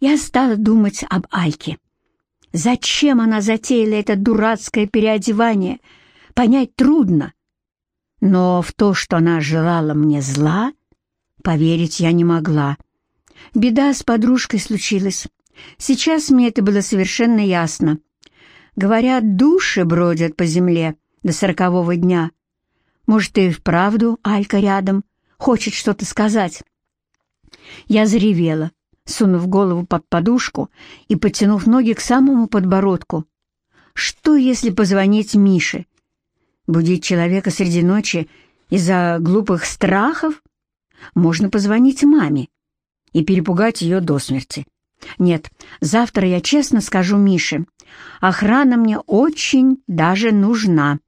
Я стала думать об Альке. Зачем она затеяла это дурацкое переодевание, понять трудно. Но в то, что она желала мне зла, поверить я не могла. Беда с подружкой случилась. Сейчас мне это было совершенно ясно. Говорят, души бродят по земле до сорокового дня. Может, и вправду Алька рядом, хочет что-то сказать. Я заревела, сунув голову под подушку и подтянув ноги к самому подбородку. Что, если позвонить Мише? Будить человека среди ночи из-за глупых страхов? Можно позвонить маме и перепугать ее до смерти. Нет, завтра я честно скажу Мише. Охрана мне очень даже нужна.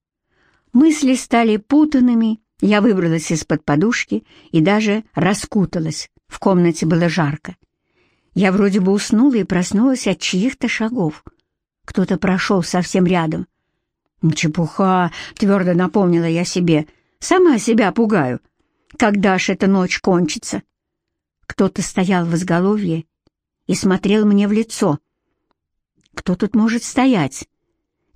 Мысли стали путанными, я выбралась из-под подушки и даже раскуталась. В комнате было жарко. Я вроде бы уснула и проснулась от чьих-то шагов. Кто-то прошел совсем рядом. «Чепуха!» — твердо напомнила я себе. «Сама себя пугаю. Когда ж эта ночь кончится?» Кто-то стоял в изголовье и смотрел мне в лицо. «Кто тут может стоять?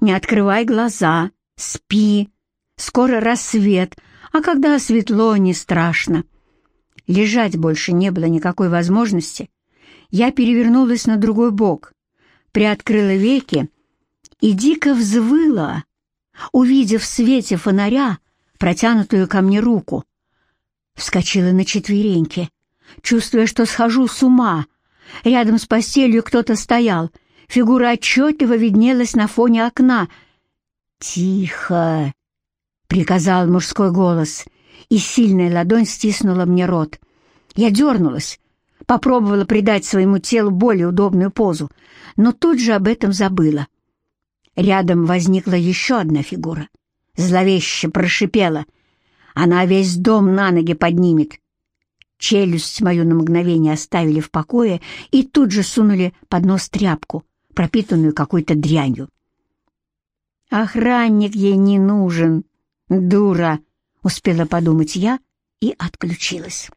Не открывай глаза, спи. Скоро рассвет, а когда светло, не страшно». Лежать больше не было никакой возможности. Я перевернулась на другой бок, приоткрыла веки и дико взвыла, увидев в свете фонаря протянутую ко мне руку. Вскочила на четвереньки, чувствуя, что схожу с ума. Рядом с постелью кто-то стоял, фигура отчетливо виднелась на фоне окна. «Тихо!» — приказал мужской голос, и сильная ладонь стиснула мне рот. Я дернулась, попробовала придать своему телу более удобную позу, но тут же об этом забыла. Рядом возникла еще одна фигура. Зловеще прошипела. Она весь дом на ноги поднимет. Челюсть мою на мгновение оставили в покое и тут же сунули под нос тряпку, пропитанную какой-то дрянью. «Охранник ей не нужен, дура!» — успела подумать я и отключилась.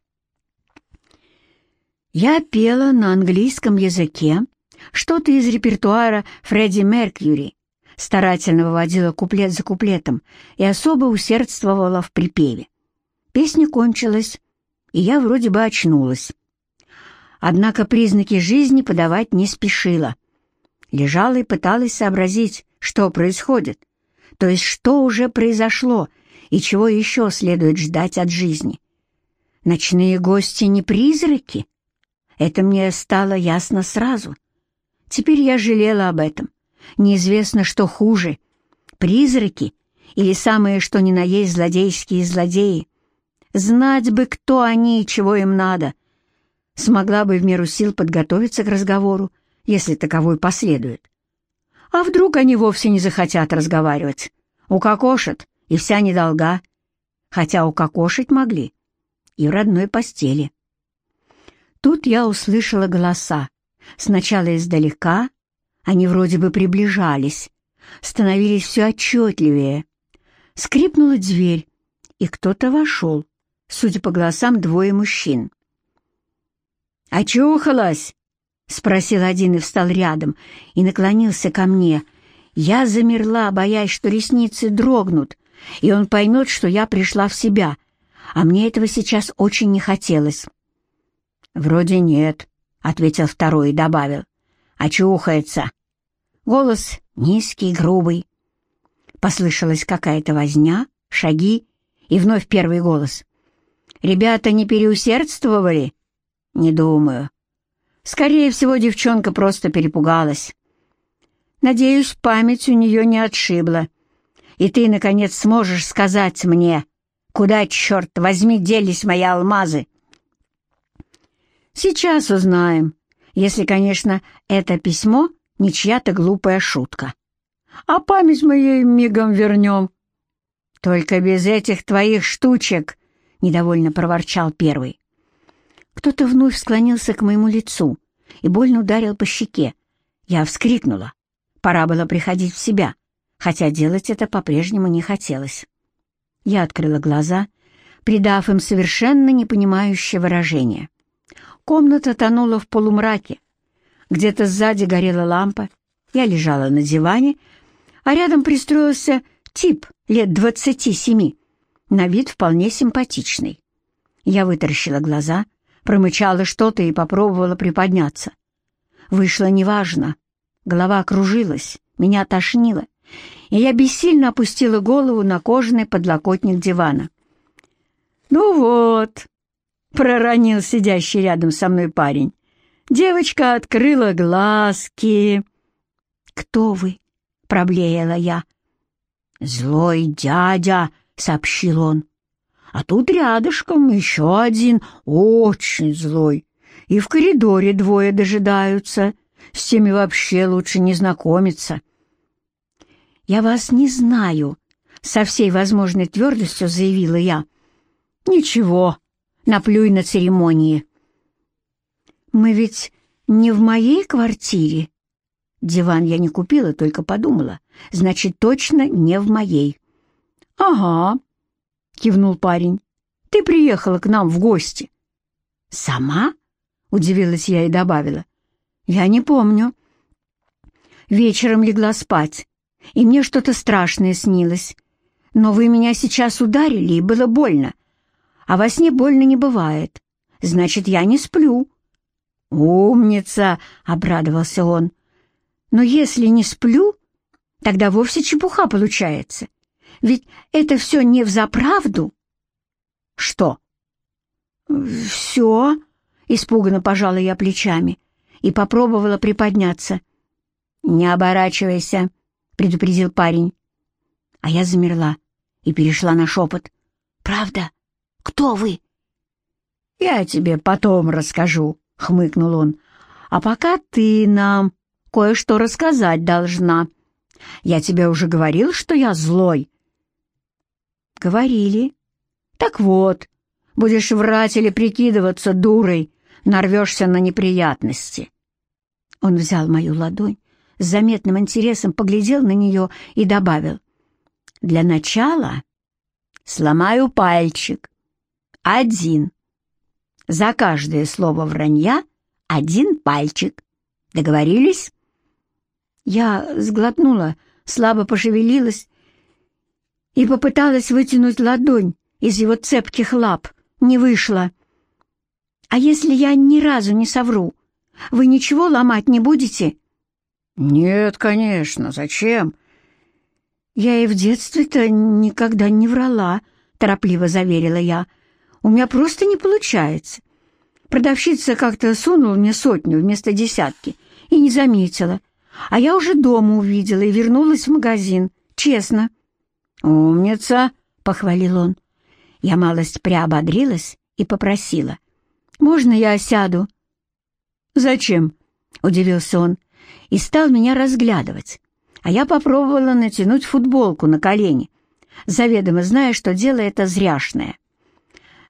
Я пела на английском языке что-то из репертуара Фредди Меркьюри, старательно выводила куплет за куплетом и особо усердствовала в припеве. Песня кончилась, и я вроде бы очнулась. Однако признаки жизни подавать не спешила. Лежала и пыталась сообразить, что происходит, то есть что уже произошло и чего еще следует ждать от жизни. Ночные гости не призраки, это мне стало ясно сразу. Теперь я жалела об этом. Неизвестно, что хуже — призраки или самые что ни на есть злодейские злодеи. Знать бы, кто они и чего им надо. Смогла бы в меру сил подготовиться к разговору, если таковой последует. А вдруг они вовсе не захотят разговаривать? Укокошат, и вся недолга. Хотя укокошить могли и в родной постели. Тут я услышала голоса. Сначала издалека, они вроде бы приближались, становились все отчетливее. Скрипнула дверь, и кто-то вошел, судя по голосам, двое мужчин. «Очухалась?» — спросил один и встал рядом, и наклонился ко мне. Я замерла, боясь, что ресницы дрогнут, и он поймет, что я пришла в себя, а мне этого сейчас очень не хотелось. «Вроде нет», — ответил второй и добавил. «Очухается». Голос низкий, грубый. Послышалась какая-то возня, шаги, и вновь первый голос. «Ребята не переусердствовали?» «Не думаю. Скорее всего, девчонка просто перепугалась. Надеюсь, память у нее не отшибла. И ты, наконец, сможешь сказать мне, куда, черт возьми, делись мои алмазы?» Сейчас узнаем, если, конечно, это письмо не чья-то глупая шутка. А память мы ей мигом вернем. Только без этих твоих штучек, — недовольно проворчал первый. Кто-то вновь склонился к моему лицу и больно ударил по щеке. Я вскрикнула. Пора было приходить в себя, хотя делать это по-прежнему не хотелось. Я открыла глаза, придав им совершенно непонимающее выражение. Комната тонула в полумраке. Где-то сзади горела лампа. Я лежала на диване, а рядом пристроился тип лет двадцати семи, на вид вполне симпатичный. Я вытаращила глаза, промычала что-то и попробовала приподняться. Вышло неважно. Голова кружилась, меня тошнило, и я бессильно опустила голову на кожаный подлокотник дивана. «Ну вот», — проронил сидящий рядом со мной парень, девочка открыла глазки. «Кто вы?» — проблеяла я. «Злой дядя», — сообщил он. «А тут рядышком еще один, очень злой. И в коридоре двое дожидаются. С теми вообще лучше не знакомиться». «Я вас не знаю», — со всей возможной твердостью заявила я. «Ничего, наплюй на церемонии». «Мы ведь не в моей квартире?» Диван я не купила, только подумала. Значит, точно не в моей. «Ага», — кивнул парень. «Ты приехала к нам в гости». «Сама?» — удивилась я и добавила. «Я не помню». Вечером легла спать, и мне что-то страшное снилось. Но вы меня сейчас ударили, и было больно. А во сне больно не бывает. Значит, я не сплю». «Умница!» — обрадовался он. Но если не сплю, тогда вовсе чепуха получается. Ведь это все не взаправду. Что? Все, испуганно пожала я плечами и попробовала приподняться. Не оборачивайся, предупредил парень. А я замерла и перешла на шепот. «Правда? Кто вы?» «Я тебе потом расскажу», — хмыкнул он. «А пока ты нам кое-что рассказать должна. Я тебе уже говорил, что я злой?» «Говорили. Так вот, будешь врать или прикидываться дурой, нарвешься на неприятности». Он взял мою ладонь, с заметным интересом поглядел на нее и добавил. «Для начала сломаю пальчик. Один. За каждое слово вранья один пальчик. Договорились?» Я сглотнула, слабо пошевелилась и попыталась вытянуть ладонь из его цепких лап. Не вышло. «А если я ни разу не совру, вы ничего ломать не будете?» «Нет, конечно. Зачем?» «Я и в детстве-то никогда не врала», — торопливо заверила я. «У меня просто не получается. Продавщица как-то сунула мне сотню вместо десятки и не заметила. А я уже дома увидела и вернулась в магазин. Честно. «Умница!» — похвалил он. Я малость приободрилась и попросила. «Можно я сяду?» «Зачем?» — удивился он и стал меня разглядывать. А я попробовала натянуть футболку на колени, заведомо зная, что дело это зряшное.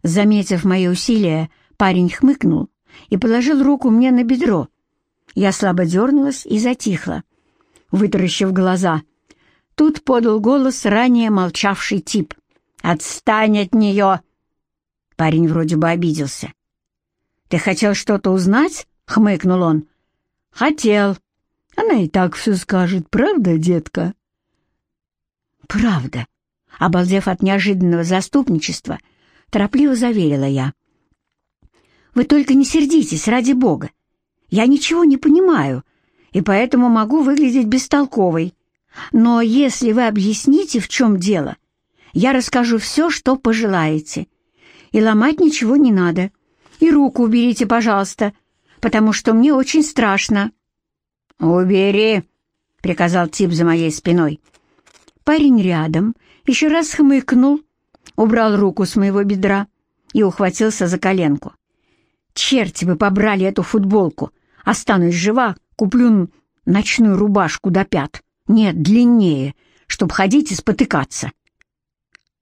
Заметив мои усилия, парень хмыкнул и положил руку мне на бедро, я слабо дернулась и затихла, вытаращив глаза. Тут подал голос ранее молчавший тип. «Отстань от нее!» Парень вроде бы обиделся. «Ты хотел что-то узнать?» — хмыкнул он. «Хотел. Она и так все скажет, правда, детка?» «Правда», — обалдев от неожиданного заступничества, торопливо заверила я. «Вы только не сердитесь, ради бога. Я ничего не понимаю, и поэтому могу выглядеть бестолковой. Но если вы объясните, в чем дело, я расскажу все, что пожелаете. И ломать ничего не надо. И руку уберите, пожалуйста, потому что мне очень страшно». «Убери», — приказал тип за моей спиной. Парень рядом еще раз хмыкнул, убрал руку с моего бедра и ухватился за коленку. «Черти бы побрали эту футболку!» Останусь жива, куплю ночную рубашку до пят. Нет, длиннее, чтоб ходить и спотыкаться.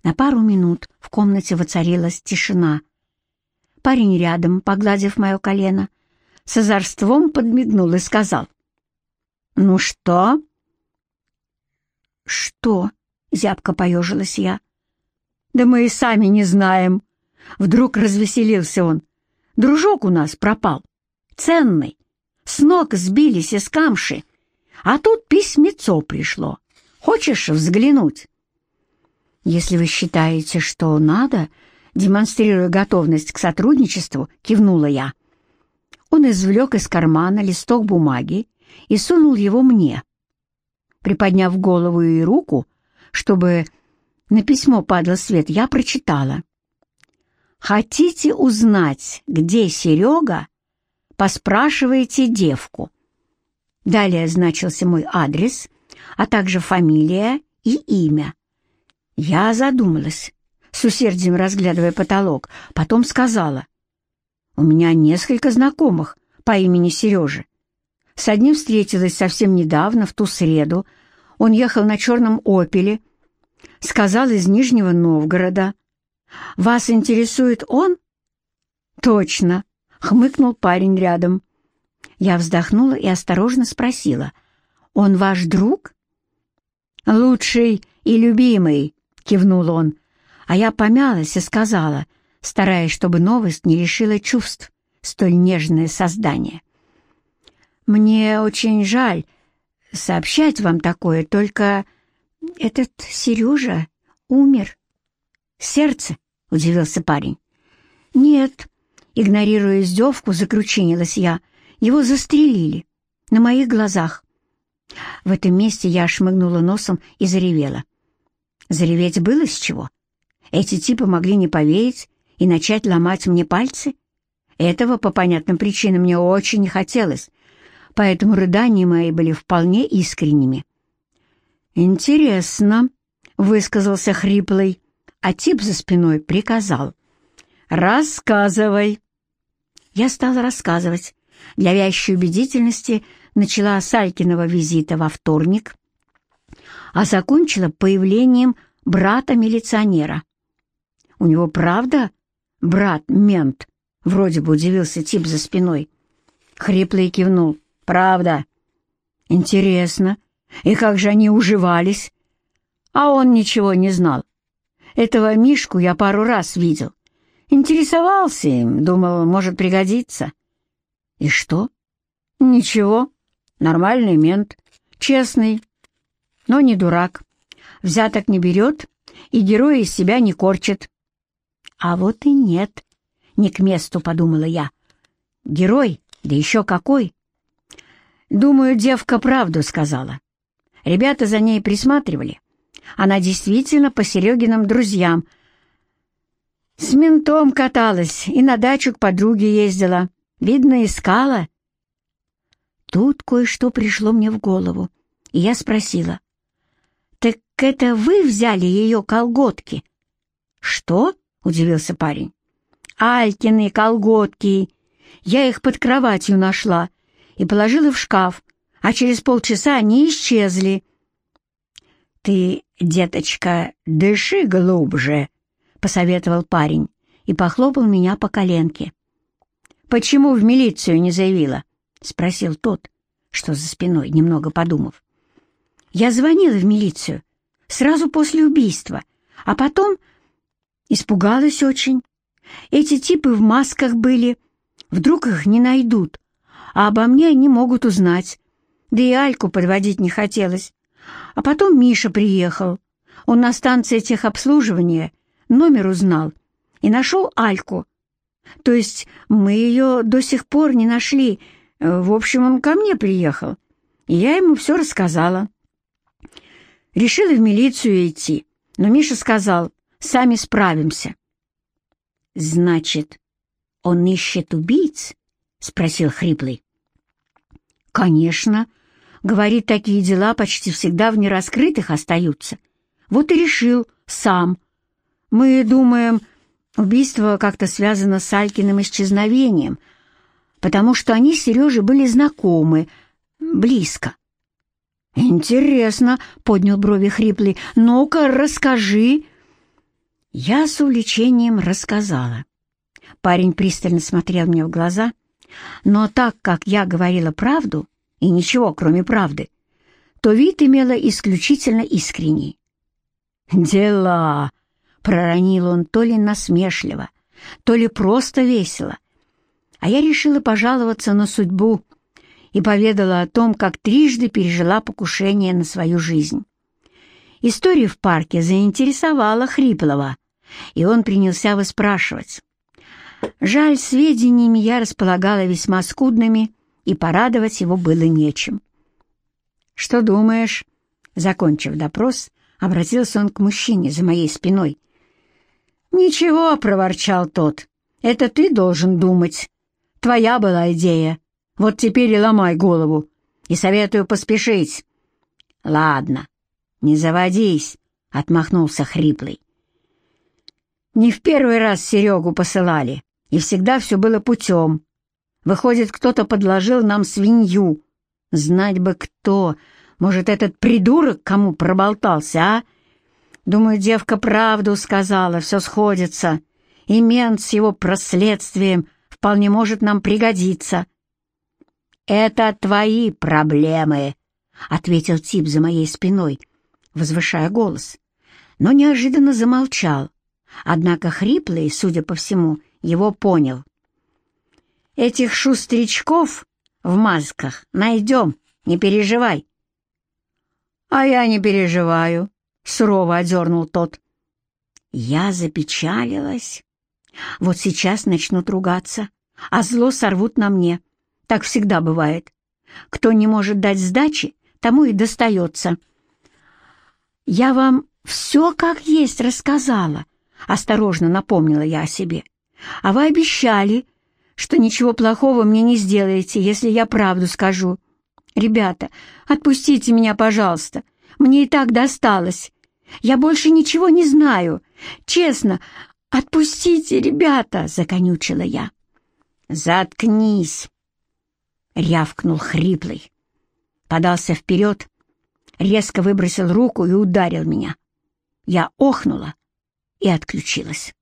На пару минут в комнате воцарилась тишина. Парень рядом, погладив мое колено, с озорством подмигнул и сказал. «Ну что?» «Что?» — зябко поежилась я. «Да мы и сами не знаем». Вдруг развеселился он. «Дружок у нас пропал. Ценный. с ног сбились из камши, а тут письмецо пришло. Хочешь взглянуть?» «Если вы считаете, что надо», демонстрируя готовность к сотрудничеству, кивнула я. Он извлек из кармана листок бумаги и сунул его мне. Приподняв голову и руку, чтобы на письмо падал свет, я прочитала. «Хотите узнать, где Серега? Поспрашивайте девку». Далее значился мой адрес, а также фамилия и имя. Я задумалась, с усердием разглядывая потолок, потом сказала. «У меня несколько знакомых по имени Сережа. С одним встретилась совсем недавно, в ту среду. Он ехал на черном «Опеле», сказал из Нижнего Новгорода. «Вас интересует он?» «Точно», — хмыкнул парень рядом. Я вздохнула и осторожно спросила. «Он ваш друг?» «Лучший и любимый», — кивнул он. А я помялась и сказала, стараясь, чтобы новость не лишила чувств столь нежное создание. «Мне очень жаль сообщать вам такое, только этот Сережа умер». «Сердце?» — удивился парень. «Нет», — игнорируя издевку, закручинилась я. «Его застрелили. На моих глазах». В этом месте я шмыгнула носом и заревела. Зареветь было с чего? Эти типы могли не поверить и начать ломать мне пальцы. Этого, по понятным причинам, мне очень не хотелось, поэтому рыдания мои были вполне искренними. «Интересно», — высказался хриплый, а тип за спиной приказал. «Рассказывай». Я стала рассказывать. Для вящей убедительности начала с Алькиного визита во вторник, а закончила появлением брата-милиционера. «У него правда брат-мент?» — вроде бы удивился тип за спиной. Хриплый кивнул. «Правда». «Интересно. И как же они уживались?» А он ничего не знал. Этого Мишку я пару раз видел. Интересовался им, думал, может пригодиться. И что? Ничего. Нормальный мент. Честный, но не дурак. Взяток не берет и героя из себя не корчит. А вот и нет, не к месту, подумала я. Герой, да еще какой. Думаю, девка правду сказала. Ребята за ней присматривали. Она действительно по Серегиным друзьям. С ментом каталась и на дачу к подруге ездила. Видно, искала. Тут кое-что пришло мне в голову, и я спросила. «Так это вы взяли ее колготки?» «Что?» — удивился парень. «Алькины колготки. Я их под кроватью нашла и положила в шкаф, а через полчаса они исчезли». «Ты, деточка, дыши глубже», — посоветовал парень и похлопал меня по коленке. «Почему в милицию не заявила?» — спросил тот, что за спиной, немного подумав. Я звонила в милицию сразу после убийства, а потом испугалась очень. Эти типы в масках были, вдруг их не найдут, а обо мне они могут узнать. Да и Альку подводить не хотелось. А потом Миша приехал. Он на станции техобслуживания номер узнал и нашел Альку. То есть мы ее до сих пор не нашли. В общем, он ко мне приехал, и я ему все рассказала. Решила в милицию идти, но Миша сказал, сами справимся. «Значит, он ищет убийц?» — спросил Хриплый. «Конечно. Говорит, такие дела почти всегда в нераскрытых остаются. Вот и решил сам. Мы думаем, убийство как-то связано с Алькиным исчезновением, потому что они с Сережей были знакомы, близко. «Интересно», — поднял брови хриплый, — «ну-ка, расскажи». Я с увлечением рассказала. Парень пристально смотрел мне в глаза, но так как я говорила правду, и ничего, кроме правды, то вид имела исключительно искренний. «Дела!» — проронил он то ли насмешливо, то ли просто весело. А я решила пожаловаться на судьбу и поведала о том, как трижды пережила покушение на свою жизнь. История в парке заинтересовала Хриплова, и он принялся выспрашивать. Жаль, сведениями я располагала весьма скудными, и порадовать его было нечем. «Что думаешь?» Закончив допрос, обратился он к мужчине за моей спиной. «Ничего», — проворчал тот, — «это ты должен думать. Твоя была идея. Вот теперь и ломай голову. И советую поспешить». «Ладно, не заводись», — отмахнулся хриплый. «Не в первый раз Серегу посылали, и всегда все было путем. Выходит, кто-то подложил нам свинью. Знать бы кто. Может, этот придурок кому проболтался, а? Думаю, девка правду сказала, все сходится. И мент с его проследствием вполне может нам пригодиться. «Это твои проблемы», — ответил тип за моей спиной, возвышая голос, но неожиданно замолчал. Однако хриплый, судя по всему, его понял. «Этих шустрячков в масках найдем, не переживай». «А я не переживаю», — сурово одернул тот. Я запечалилась. Вот сейчас начнут ругаться, а зло сорвут на мне. Так всегда бывает. Кто не может дать сдачи, тому и достается. «Я вам все как есть рассказала», — осторожно напомнила я о себе. «А вы обещали, что ничего плохого мне не сделаете, если я правду скажу. Ребята, отпустите меня, пожалуйста. Мне и так досталось. Я больше ничего не знаю. Честно, отпустите, ребята!» — законючила я. «Заткнись!» — рявкнул хриплый. Подался вперед, резко выбросил руку и ударил меня. Я охнула и отключилась.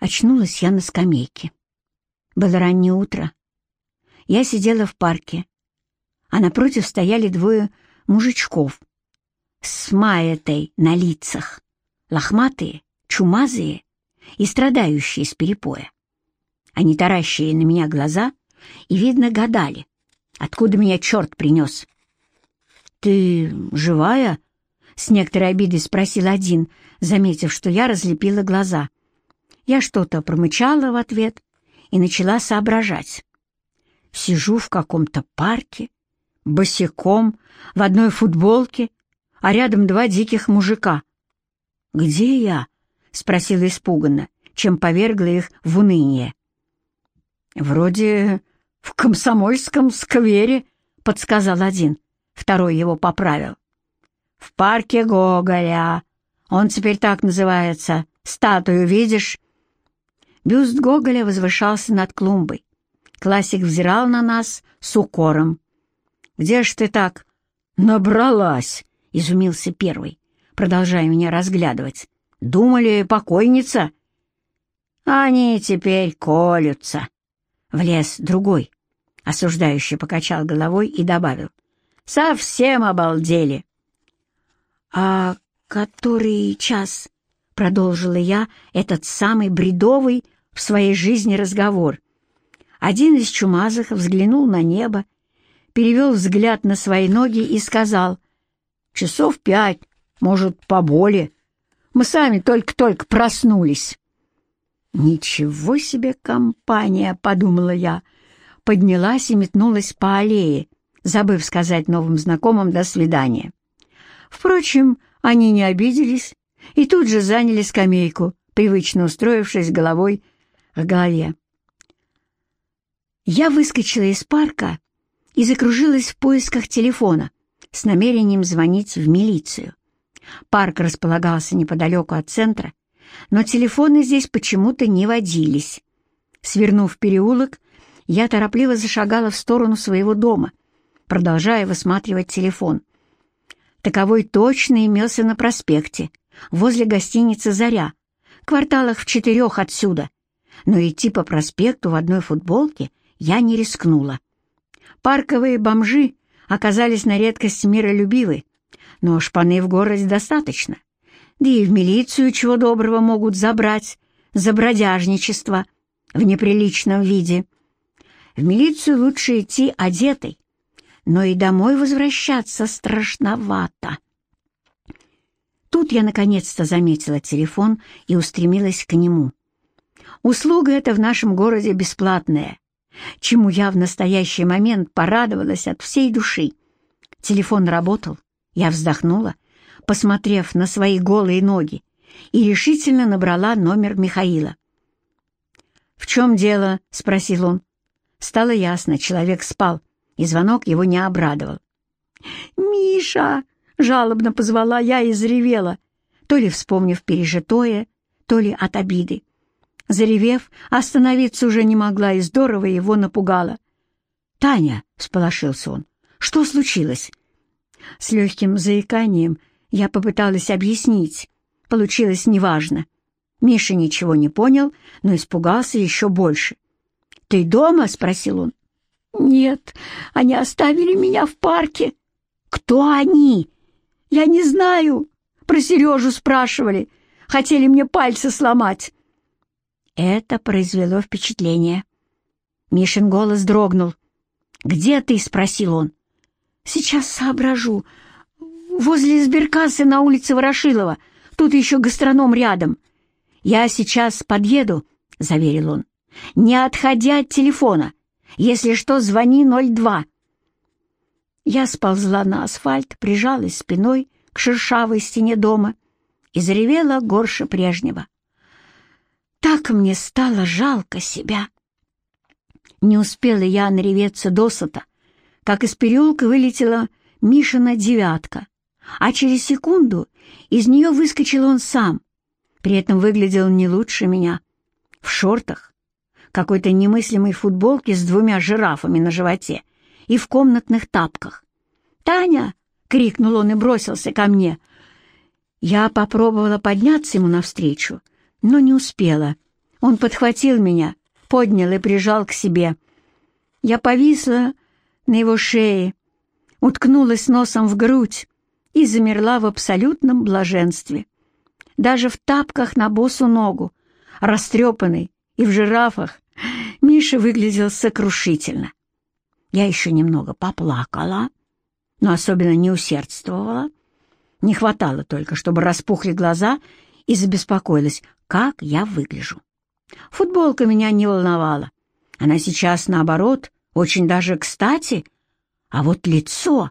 Очнулась я на скамейке. Было раннее утро. Я сидела в парке, а напротив стояли двое мужичков с маятой на лицах, лохматые, чумазые и страдающие с перепоя. Они таращили на меня глаза и, видно, гадали, откуда меня черт принес. «Ты живая?» — с некоторой обидой спросил один, заметив, что я разлепила глаза. Я что-то промычала в ответ и начала соображать. Сижу в каком-то парке, босиком, в одной футболке, а рядом два диких мужика. «Где я?» — спросила испуганно, чем повергла их в уныние. «Вроде в Комсомольском сквере», — подсказал один. Второй его поправил. «В парке Гоголя. Он теперь так называется. Статую видишь?» Бюст Гоголя возвышался над клумбой. Классик взирал на нас с укором. «Где ж ты так?» «Набралась!» — изумился первый, продолжая меня разглядывать. «Думали, покойница?» «Они теперь колются!» Влез другой, осуждающий покачал головой и добавил. «Совсем обалдели!» «А который час?» — продолжила я этот самый бредовый в своей жизни разговор. Один из чумазых взглянул на небо, перевел взгляд на свои ноги и сказал, «Часов пять, может, поболее. Мы сами только-только проснулись». «Ничего себе компания!» — подумала я. Поднялась и метнулась по аллее, забыв сказать новым знакомым «до свидания». Впрочем, они не обиделись и тут же заняли скамейку, привычно устроившись головой к голове. Я выскочила из парка и закружилась в поисках телефона с намерением звонить в милицию. Парк располагался неподалеку от центра, но телефоны здесь почему-то не водились. Свернув переулок, я торопливо зашагала в сторону своего дома, продолжая высматривать телефон. Таковой точно имелся на проспекте, возле гостиницы «Заря», кварталах в четырех отсюда, но идти по проспекту в одной футболке я не рискнула. Парковые бомжи оказались на редкость миролюбивы, но шпаны в городе достаточно — да и в милицию чего доброго могут забрать за бродяжничество в неприличном виде. В милицию лучше идти одетой, но и домой возвращаться страшновато. Тут я наконец-то заметила телефон и устремилась к нему. Услуга эта в нашем городе бесплатная, чему я в настоящий момент порадовалась от всей души. Телефон работал, я вздохнула, посмотрев на свои голые ноги, и решительно набрала номер Михаила. «В чем дело?» — спросил он. Стало ясно, человек спал, и звонок его не обрадовал. «Миша!» — жалобно позвала я и заревела, то ли вспомнив пережитое, то ли от обиды. Заревев, остановиться уже не могла и здорово его напугала. «Таня!» — всполошился он. «Что случилось?» С легким заиканием я попыталась объяснить. Получилось неважно. Миша ничего не понял, но испугался еще больше. «Ты дома?» — спросил он. «Нет, они оставили меня в парке». «Кто они?» «Я не знаю. Про Сережу спрашивали. Хотели мне пальцы сломать». Это произвело впечатление. Мишин голос дрогнул. «Где ты?» — спросил он. «Сейчас соображу. Возле сберкассы на улице Ворошилова. Тут еще гастроном рядом. Я сейчас подъеду», — заверил он. «Не отходя от телефона. Если что, звони 02». Я сползла на асфальт, прижалась спиной к шершавой стене дома и заревела горше прежнего. Так мне стало жалко себя. Не успела я нареветься досыта, как из переулка вылетела Мишина девятка, а через секунду из нее выскочил он сам, при этом выглядел не лучше меня, в шортах, какой-то немыслимой футболке с двумя жирафами на животе и в комнатных тапках. «Таня!» — крикнул он и бросился ко мне. Я попробовала подняться ему навстречу, но не успела. Он подхватил меня, поднял и прижал к себе. Я повисла на его шее, уткнулась носом в грудь и замерла в абсолютном блаженстве. Даже в тапках на босу ногу, растрепанный и в жирафах, Миша выглядел сокрушительно. Я еще немного поплакала, но особенно не усердствовала. Не хватало только, чтобы распухли глаза и забеспокоилась, как я выгляжу. Футболка меня не волновала. Она сейчас, наоборот, очень даже кстати. А вот лицо...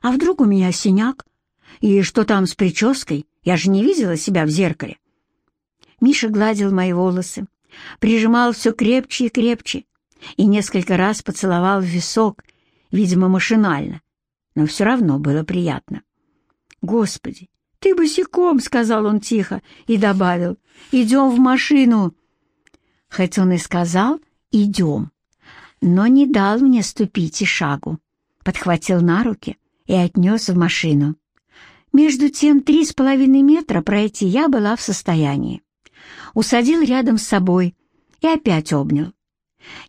А вдруг у меня синяк? И что там с прической? Я же не видела себя в зеркале. Миша гладил мои волосы, прижимал все крепче и крепче и несколько раз поцеловал в висок, видимо, машинально, но все равно было приятно. «Господи, ты босиком!» — сказал он тихо и добавил. «Идем в машину!» Хоть он и сказал «идем», но не дал мне ступить и шагу, подхватил на руки и отнес в машину. Между тем три с половиной метра пройти я была в состоянии. Усадил рядом с собой и опять обнял.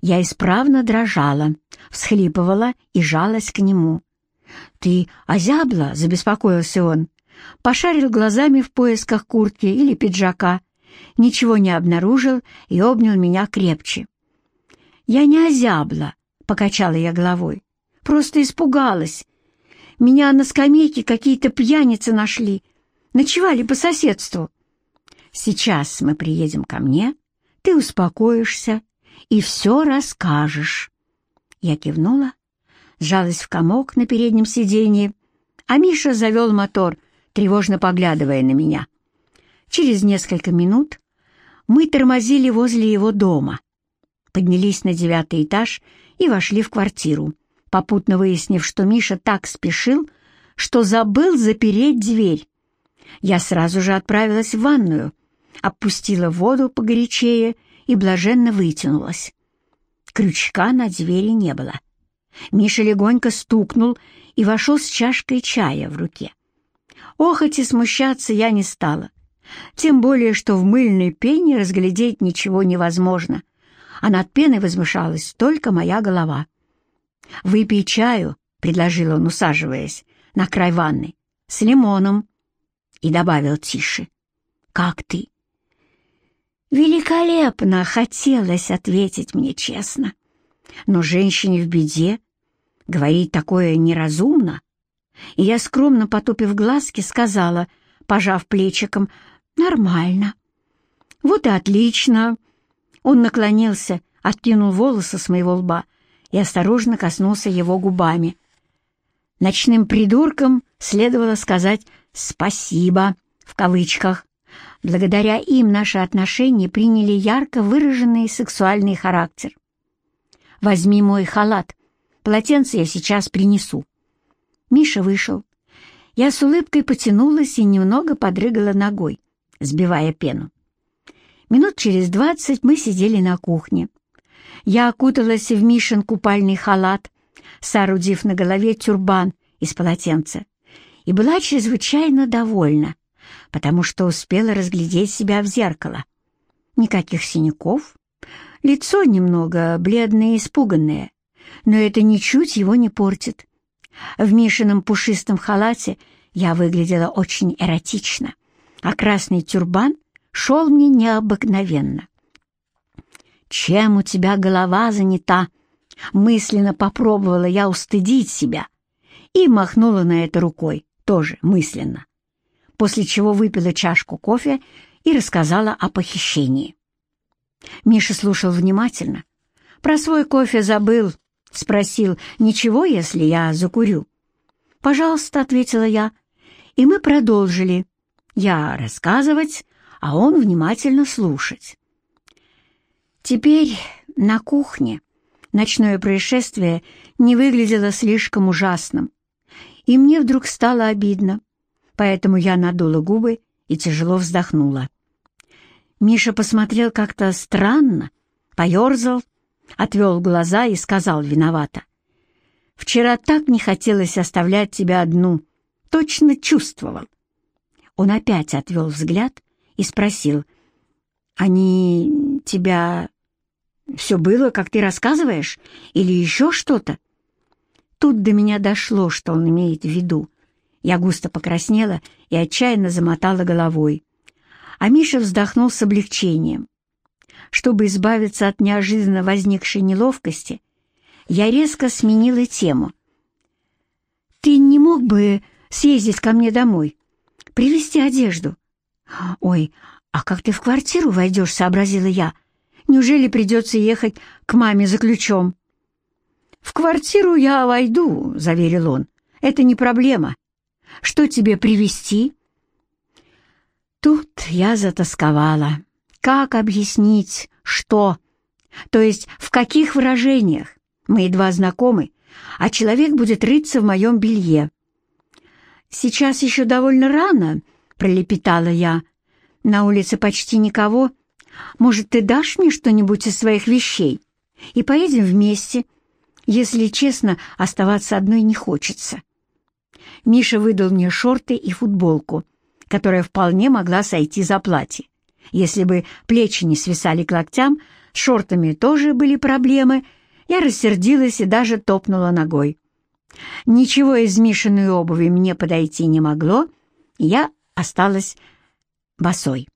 Я исправно дрожала, всхлипывала и жалась к нему. «Ты озябла?» — забеспокоился он. Пошарил глазами в поисках куртки или пиджака, ничего не обнаружил и обнял меня крепче. «Я не озябла», — покачала я головой, — «просто испугалась. Меня на скамейке какие-то пьяницы нашли, ночевали по соседству. Сейчас мы приедем ко мне, ты успокоишься и все расскажешь». Я кивнула, сжалась в комок на переднем сиденье, а Миша завел мотор, тревожно поглядывая на меня. Через несколько минут мы тормозили возле его дома, поднялись на девятый этаж и вошли в квартиру, попутно выяснив, что Миша так спешил, что забыл запереть дверь. Я сразу же отправилась в ванную, опустила воду погорячее и блаженно вытянулась. Крючка на двери не было. Миша легонько стукнул и вошел с чашкой чая в руке. Охоть и смущаться я не стала. Тем более, что в мыльной пене разглядеть ничего невозможно, а над пеной возмущалась только моя голова. «Выпей чаю», — предложил он, усаживаясь на край ванны, — «с лимоном», и добавил тише. «Как ты?» «Великолепно!» — хотелось ответить мне честно. Но женщине в беде говорить такое неразумно. И я, скромно потупив глазки, сказала, пожав плечиком, «Нормально». «Вот и отлично». Он наклонился, откинул волосы с моего лба и осторожно коснулся его губами. Ночным придуркам следовало сказать «спасибо» в кавычках. Благодаря им наши отношения приняли ярко выраженный сексуальный характер. «Возьми мой халат. Полотенце я сейчас принесу». Миша вышел. Я с улыбкой потянулась и немного подрыгала ногой, сбивая пену. Минут через двадцать мы сидели на кухне. Я окуталась в Мишин купальный халат, соорудив на голове тюрбан из полотенца, и была чрезвычайно довольна, потому что успела разглядеть себя в зеркало. Никаких синяков, лицо немного бледное и испуганное, но это ничуть его не портит. В Мишином пушистом халате я выглядела очень эротично, а красный тюрбан шел мне необыкновенно. «Чем у тебя голова занята?» Мысленно попробовала я устыдить себя и махнула на это рукой, тоже мысленно, после чего выпила чашку кофе и рассказала о похищении. Миша слушал внимательно. Про свой кофе забыл, спросил, ничего, если я закурю? «Пожалуйста», — ответила я, и мы продолжили. Я рассказывать, а он внимательно слушать. Теперь на кухне ночное происшествие не выглядело слишком ужасным, и мне вдруг стало обидно, поэтому я надула губы и тяжело вздохнула. Миша посмотрел как-то странно, поерзал, отвел глаза и сказал виновато. «Вчера так не хотелось оставлять тебя одну, точно чувствовал». Он опять отвел взгляд и спросил, «Они тебя... все было, как ты рассказываешь, или еще что-то?» Тут до меня дошло, что он имеет в виду. Я густо покраснела и отчаянно замотала головой. А Миша вздохнул с облегчением. Чтобы избавиться от неожиданно возникшей неловкости, я резко сменила тему. «Ты не мог бы съездить ко мне домой, привезти одежду?» «Ой, а как ты в квартиру войдешь?» — сообразила я. «Неужели придется ехать к маме за ключом?» «В квартиру я войду», — заверил он. «Это не проблема. Что тебе привезти?» Тут я затасковала. Как объяснить, что? То есть в каких выражениях? Мы едва знакомы, а человек будет рыться в моем белье. «Сейчас еще довольно рано», — пролепетала я. «На улице почти никого. Может, ты дашь мне что-нибудь из своих вещей? И поедем вместе. Если честно, оставаться одной не хочется». Миша выдал мне шорты и футболку — которая вполне могла сойти за платье. Если бы плечи не свисали к локтям, с шортами тоже были проблемы, я рассердилась и даже топнула ногой. Ничего из смешанной обуви мне подойти не могло, и я осталась босой.